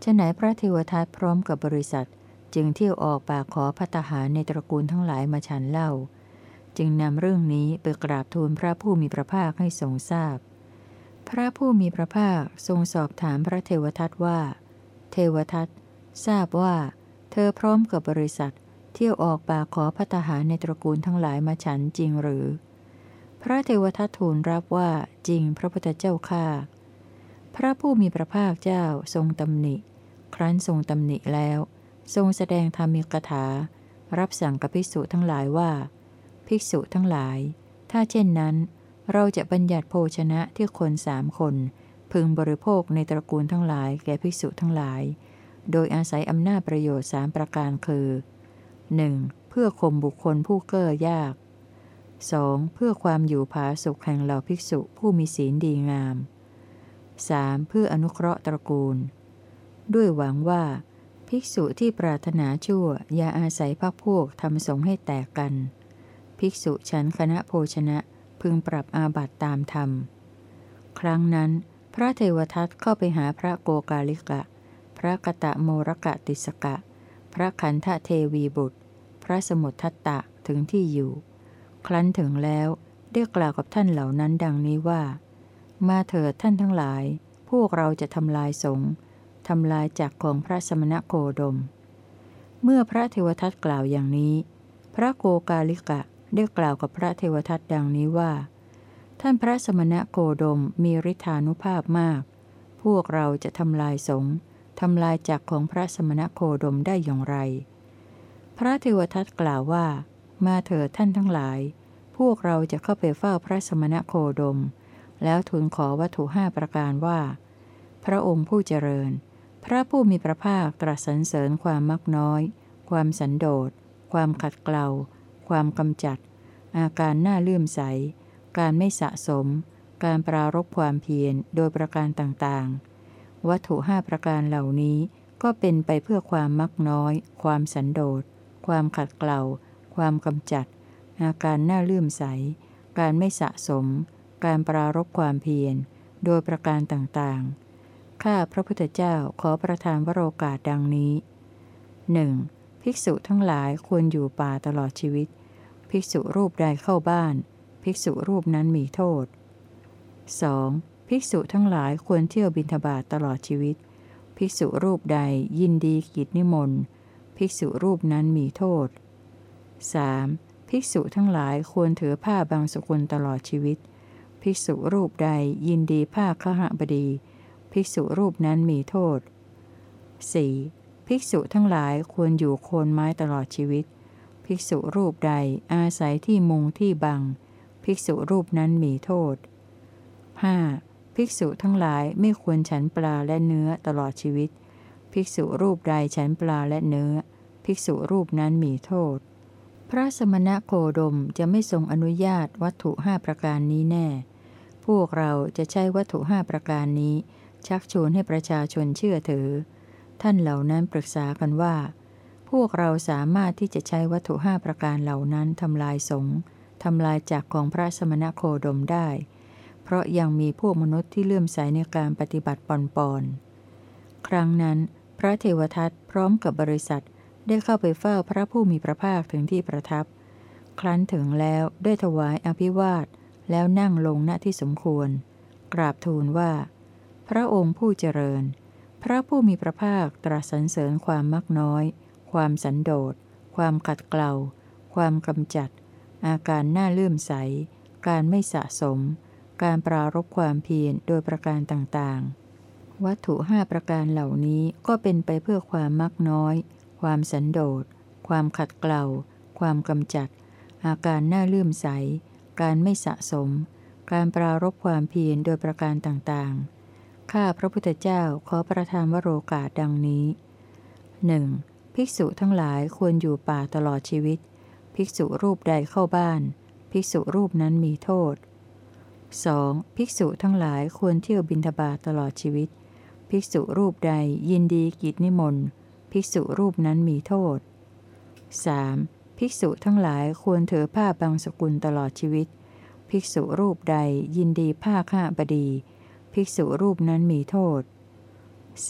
ฉะไหนพระเทวทัตพร้อมกับบริษัท จึงเที่ยวออกปากขอพัตหารในตระกูลทั้งหลายมาฉันเล่า จึงนำเรื่องนี้ไปกราบทูลพระผู้มีพระภาคให้ทรงทราบพพระผู้มีพระภาคทรงสอบถามพระเทวทัตว่า เทวทัตทราบว่า เธอพร้อมกับบริษัท เที่ยวออกป่าขอพัตหารในตระกูลทั้งหลายมาฉันจริงหรือ พระเทวทัตทูลรับว่าจริงพระพุทธเจ้าข้าพระผู้มีพระภาคเจ้าทรงตำหนิ ครั้นทรงตำหนิแล้ว ทรงแสดงธรรมิกถา รับสั่งกับภิกษุทั้งหลายว่า ภิกษุทั้งหลาย ถ้าเช่นนั้น เราจะบัญญัติโภชนะที่คนสามคน พึงบริโภคในตระกูลทั้งหลายแก่ภิกษุทั้งหลาย โดยอาศัยอำนาจประโยชน์สามประการคือ 1. เพื่อข่มบุคคลผู้เก้อยาก 2. เพื่อความอยู่ผาสุขแห่งเหล่าภิกษุผู้มีศีลดีงาม 3. เพื่ออนุเคราะห์ตระกูล ด้วยหวังว่า ภิกษุที่ปรารถนาชั่ว อย่าอาศัยพักพวกทำสงให้แตกกัน ภิกษุฉันคณะโภชนะพึงปรับอาบัติตามธรรม ครั้งนั้น พระเทวทัตเข้าไปหาพระโกกาลิกะ พระกะตะโมรกะติสกะ พระขันธเทวีบุตร พระสมุททัตตะถึงที่อยู่ ครั้นถึงแล้วได้กล่าวกับท่านเหล่านั้นดังนี้ว่า มาเถิดท่านทั้งหลาย พวกเราจะทำลายสงฆ์ทำลายจากของพระสมณโคดม เมื่อพระเทวทัตกล่าวอย่างนี้ พระโกกาลิกะได้กล่าวกับพระเทวทัตดังนี้ว่า ท่านพระสมณโคดมมีฤทธานุภาพมาก พวกเราจะทำลายสงฆ์ ทำลายจากของพระสมณโคดมได้อย่างไร พระเทวทัตกล่าวว่า มาเถิดท่านทั้งหลาย พวกเราจะเข้าไปเฝ้าพระสมณโคดม แล้วทูลขอวัตถุห้าประการว่า พระองค์ผู้เจริญ พระผู้มีพระภาคตรัสสรรเสริญความมักน้อย ความสันโดษ ความขัดเกลา ความกำจัด อาการหน้าเลื่อมใส การไม่สะสม การปรารบความเพียรโดยประการต่างๆ วัตถุห้าประการเหล่านี้ก็เป็นไปเพื่อความมักน้อย ความสันโดษ ความขัดเกลาความกำจัด อาการหน้าเลื่อมใส การไม่สะสม การปรารบความเพียร โดยประการต่างๆ ข้าพระพุทธเจ้าขอประทานวโรกาสดังนี้หนึ่งภิกษุทั้งหลายควรอยู่ป่าตลอดชีวิต ภิกษุรูปใดเข้าบ้าน ภิกษุรูปนั้นมีโทษ 2. ภิกษุทั้งหลายควรเที่ยวบิณฑบาตตลอดชีวิต ภิกษุรูปใดยินดีกิจนิมนต์ ภิกษุรูปนั้นมีโทษ 3. ภิกษุทั้งหลายควรถือผ้าบางสกุลตลอดชีวิต ภิกษุรูปใดยินดีภาขหบดี ภิกษุรูปนั้นมีโทษ 4. ภิกษุทั้งหลายควรอยู่โคนไม้ตลอดชีวิต ภิกษุรูปใดอาศัยที่มุงที่บัง ภิกษุรูปนั้นมีโทษ 5. ภิกษุทั้งหลายไม่ควรฉันปลาและเนื้อตลอดชีวิต ภิกษุรูปใดฉันปลาและเนื้อ ภิกษุรูปนั้นมีโทษ พระสมณะโคดมจะไม่ทรงอนุญาตวัตถุห้าประการนี้แน่ พวกเราจะใช้วัตถุห้าประการนี้ ชักชวนให้ประชาชนเชื่อถือ ท่านเหล่านั้นปรึกษากันว่า พวกเราสามารถที่จะใช้วัตถุห้าประการเหล่านั้นทำลายสงทำลายจากของพระสมณะโคดมได้ เพราะยังมีพวกมนุษย์ที่เลื่อมใสในการปฏิบัติปอนปอนครั้งนั้น พระเทวทัตพร้อมกับบริษัทได้เข้าไปเฝ้าพระผู้มีพระภาคถึงที่ประทับ ครั้นถึงแล้วได้ถวายอภิวาทแล้วนั่งลงณที่สมควร กราบทูลว่า พระองค์ผู้เจริญ พระผู้มีพระภาคตรัสสรรเสริญความมักน้อย ความสันโดษ ความขัดเกลา ความกำจัด อาการน้าเลื่อมใส การไม่สะสม การปรารบความเพียรโดยประการต่างๆ วัตถุห้าประการเหล่านี้ก็เป็นไปเพื่อความมักน้อย ความสันโดษ ความขัดเกลาความกำจัด อาการหน้าเลื่อมใส การไม่สะสม การปรารบความเพียรโดยประการต่างๆ ข้าพระพุทธเจ้าขอประทานวโรกาสดังนี้หนึ่งภิกษุทั้งหลายควรอยู่ป่าตลอดชีวิต ภิกษุรูปใดเข้าบ้าน ภิกษุรูปนั้นมีโทษ 2. ภิกษุทั้งหลายควรเที่ยวบินทบาทตลอดชีวิต ภิกษุรูปใดยินดีกิจนิมนต์ ภิกษุรูปนั้นมีโทษ 3. ภิกษุทั้งหลายควรถือผ้าบางสกุลตลอดชีวิต ภิกษุรูปใดยินดีผ้าข้าบดี ภิกษุรูปนั้นมีโทษ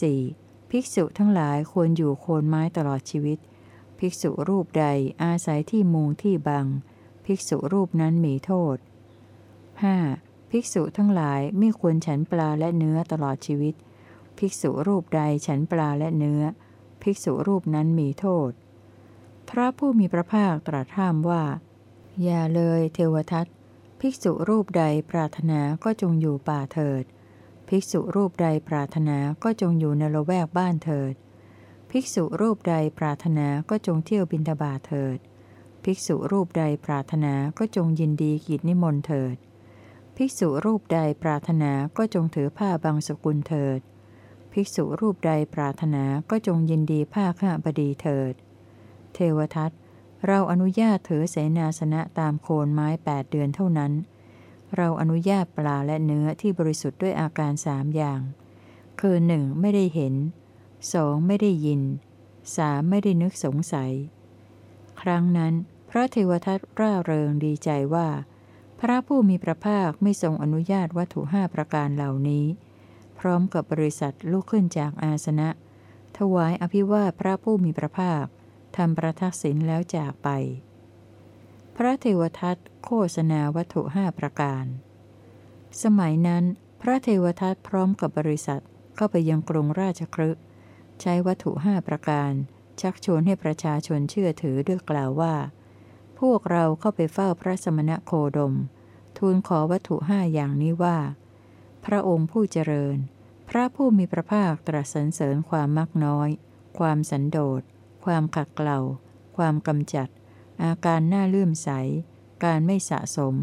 4. ภิกษุทั้งหลายควรอยู่โคนไม้ตลอดชีวิต ภิกษุรูปใดอาศัยที่มุงที่บัง ภิกษุรูปนั้นมีโทษ 5. ภิกษุทั้งหลายไม่ควรฉันปลาและเนื้อตลอดชีวิต ภิกษุรูปใดฉันปลาและเนื้อ ภิกษุรูปนั้นมีโทษ พระผู้มีพระภาคตรัสห้ามว่า อย่าเลยเทวทัตภิกษุรูปใดปรารถนาก็จงอยู่ป่าเถิด ภิกษุรูปใดปรารถนาก็จงอยู่ในละแวกบ้านเถิด ภิกษุรูปใดปรารถนาก็จงเที่ยวบินทบาทเถิด ภิกษุรูปใดปรารถนาก็จงยินดีกิจนิมนต์เถิด ภิกษุรูปใดปรารถนาก็จงถือผ้าบางสกุลเถิด ภิกษุรูปใดปรารถนาก็จงยินดีผ้าข้าบดีเถิด เทวทัตเราอนุญาตถือเสนาสนะตามโคนไม้แปดเดือนเท่านั้น เราอนุญาตปลาและเนื้อที่บริสุทธิ์ด้วยอาการสามอย่าง คือหนึ่งไม่ได้เห็นสองไม่ได้ยินสามไม่ได้นึกสงสัย ครั้งนั้น พระเทวทัตร่าเริงดีใจว่า พระผู้มีพระภาคไม่ทรงอนุญาตวัตถุห้าประการเหล่านี้ พร้อมกับบริษัทลุกขึ้นจากอาสนะ ถวายอภิวาทพระผู้มีพระภาคทำประทักษิณแล้วจากไป พระเทวทัตโฆษณาวัตถุห้าประการ สมัยนั้น พระเทวทัตพร้อมกับบริษัทเข้าไปยังกรุงราชครึใช้วัตถุห้าประการ ชักชวนให้ประชาชนเชื่อถือด้วยกล่าวว่า พวกเราเข้าไปเฝ้าพระสมณโคดม ทูลขอวัตถุห้าอย่างนี้ว่า พระองค์ผู้เจริญ พระผู้มีพระภาคตรัสสรรเสริญความมักน้อย ความสันโดษ ความขัดเกลาความกำจัด อาการน่าลื่มใส การไม่สะสม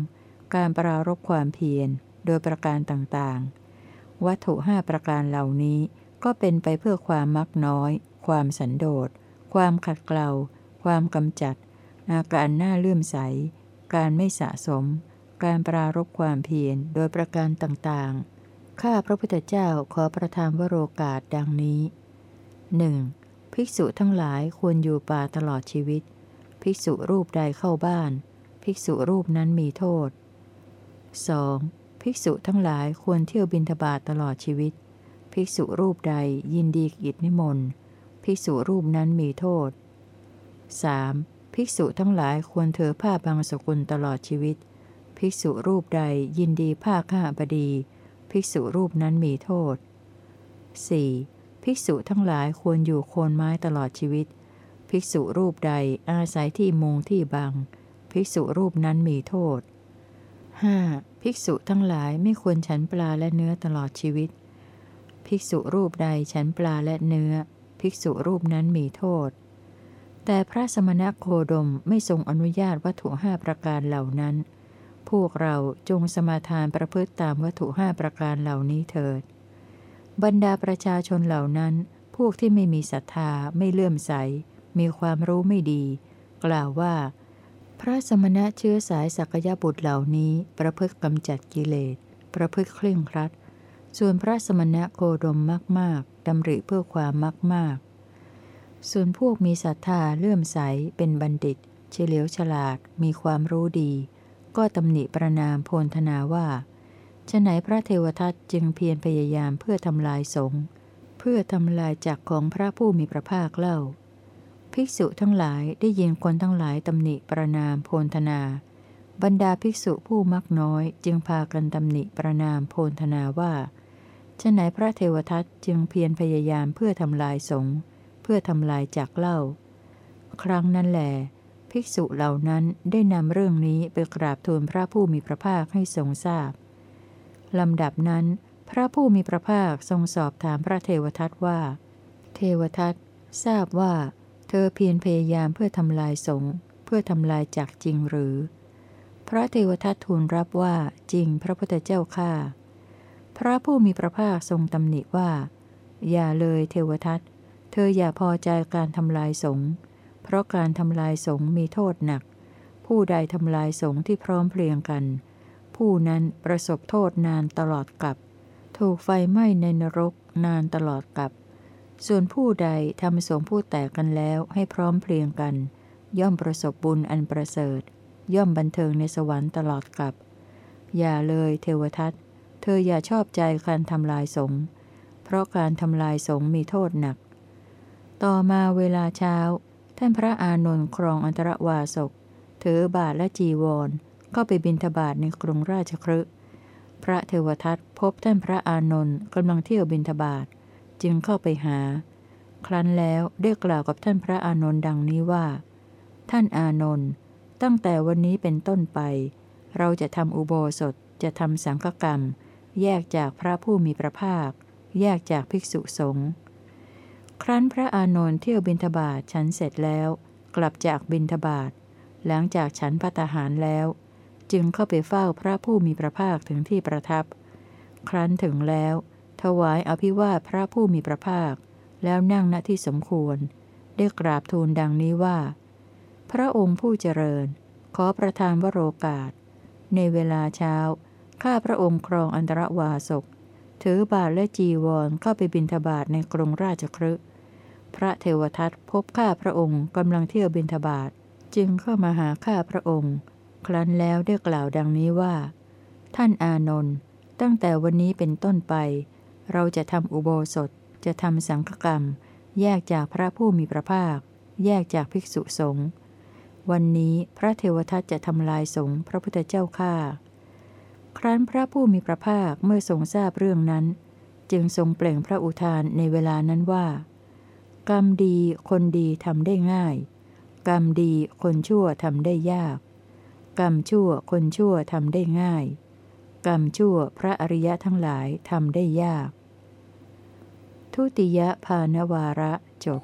การปรารบความเพียร โดยประการต่างๆ วัตถุห้าประการเหล่านี้ก็เป็นไปเพื่อความมักน้อย ความสันโดษ ความขัดเกลาความกำจัด อาการหน่าเลื่อมใส การไม่สะสม การปรารบความเพียรโดยประการต่างๆ ข้าพระพุทธเจ้าขอประทานวโรกาสดังนี้หนึ่งภิกษุทั้งหลายควรอยู่ป่าตลอดชีวิต ภิกษุรูปใดเข้าบ้าน ภิกษุรูปนั้นมีโทษ 2. ภิกษุทั้งหลายควรเที่ยวบินทบาทตลอดชีวิต ภิกษุรูปใดยินดีกิจนิมนต์ ภิกษุรูปนั้นมีโทษ 3. ภิกษุทั้งหลายควรเธอผ้าบางสกุลตลอดชีวิต ภิกษุรูปใดยินดีผ้าข้าบดี ภิกษุรูปนั้นมีโทษ 4. ภิกษุทั้งหลายควรอยู่โคนไม้ตลอดชีวิต ภิกษุรูปใดอาศัยที่มุงที่บัง ภิกษุรูปนั้นมีโทษ 5. ภิกษุทั้งหลายไม่ควรฉันปลาและเนื้อตลอดชีวิต ภิกษุรูปใดฉันปลาและเนื้อ ภิกษุรูปนั้นมีโทษ แต่พระสมณโคดมไม่ทรงอนุญาตวัตถุห้าประการเหล่านั้น พวกเราจงสมาทานประพฤติตามวัตถุห้าประการเหล่านี้เถิด บรรดาประชาชนเหล่านั้น พวกที่ไม่มีศรัทธาไม่เลื่อมใส มีความรู้ไม่ดี กล่าวว่า พระสมณะเชื้อสายสักยบุตรเหล่านี้ประพฤติกำจัดกิเลส ประพฤติเคร่งครัด ส่วนพระสมณะโคดมมากๆดำริเพื่อความมากมาก ส่วนพวกมีศรัทธาเลื่อมใสเป็นบัณฑิต เฉลียวฉลาดมีความรู้ดี ก็ตำหนิประนามโพลธนาว่าฉไหนพระเทวทัตจึงเพียรพยายามเพื่อทำลายสงฆ์เพื่อทำลายจักของพระผู้มีพระภาคเล่า ภิกษุทั้งหลายได้ยินคนทั้งหลายตำหนิประนามโพลธนา บรรดาภิกษุผู้มักน้อยจึงพากันตำหนิประนามโพลธนาว่าฉไหนพระเทวทัตจึงเพียรพยายามเพื่อทำลายสงฆ์ พื่อทำลายจักเล่า ครั้งนั้นแหลภิกษุเหล่านั้นได้นำเรื่องนี้ไปกราบทูลพระผู้มีพระภาคให้ทรงทราบลำดับนั้น พระผู้มีพระภาคทรงสอบถามพระเทวทัตว่า เทวทัตทราบว่า เธอเพียรพยายามเพื่อทำลายสงฆ์เพื่อทำลายจักจริงหรือ พระเทวทัตทูลรับว่าจริงพระพุทธเจ้าข้าพระผู้มีพระภาคทรงตำหนิว่า อย่าเลยเทวทัต ธออย่าพอใจการทำลายสงฆ์เพราะการทำลายสงฆ์มีโทษหนัก ผู้ใดทำลายสงฆ์ที่พร้อมเพรียงกัน ผู้นั้นประสบโทษนานตลอดกับ ถูกไฟไหม้ในนรกนานตลอดกับ ส่วนผู้ใดทำสงฆ์ผู้แตกกันแล้วให้พร้อมเพรียงกัน ย่อมประสบบุญอันประเสริฐ ย่อมบันเทิงในสวรรค์ตลอดกับ อย่าเลยเทวทัตเธออย่าชอบใจการทำลายสงฆ์เพราะการทำลายสงฆ์มีโทษหนัก ต่อมาเวลาเช้า ท่านพระอานนท์ครองอันตรวาสกถือบาทและจีวรก็ไปบินทบาทในกรุงราชครึพระเทวทัตพบท่านพระอานนท์กำลังเที่ยวบินทบาทจึงเข้าไปหา ครั้นแล้วได้กล่าวกับท่านพระอานนท์ดังนี้ว่า ท่านอานนท์ตั้งแต่วันนี้เป็นต้นไป เราจะทำอุโบสถจะทำสังฆกรรม แยกจากพระผู้มีพระภาค แยกจากภิกษุสงฆ์ ครั้นพระอานนท์เที่ยวบินทบาทฉันเสร็จแล้ว กลับจากบินทบาทหลังจากฉันพัตหารแล้ว จึงเข้าไปเฝ้าพระผู้มีพระภาคถึงที่ประทับ ครั้นถึงแล้ว ถวายอภิวาทพระผู้มีพระภาค แล้วนั่งณที่สมควร ได้กราบทูลดังนี้ว่า พระองค์ผู้เจริญ ขอประทานวโรกาส ในเวลาเช้า ข้าพระองค์ครองอันตรวาสก ถือบาทและจีวรเข้าไปบิณฑบาตในกรุงราชครึพระเทวทัตพบข้าพระองค์กำลังเที่ยวบิณฑบาตจึงเข้ามาหาข้าพระองค์ ครั้นแล้วได้กล่าวดังนี้ว่า ท่านอานนท์ตั้งแต่วันนี้เป็นต้นไป เราจะทำอุโบสถจะทำสังฆกรรม แยกจากพระผู้มีพระภาค แยกจากภิกษุสงฆ์วันนี้พระเทวทัตจะทำลายสงฆ์พระพุทธเจ้าข้า ครั้นพระผู้มีพระภาคเมื่อทรงทราบเรื่องนั้น จึงทรงเปล่งพระอุทานในเวลานั้นว่า กรรมดีคนดีทำได้ง่าย กรรมดีคนชั่วทำได้ยาก กรรมชั่วคนชั่วทำได้ง่าย กรรมชั่วพระอริยะทั้งหลายทำได้ยาก ทุติยภานวาระจบ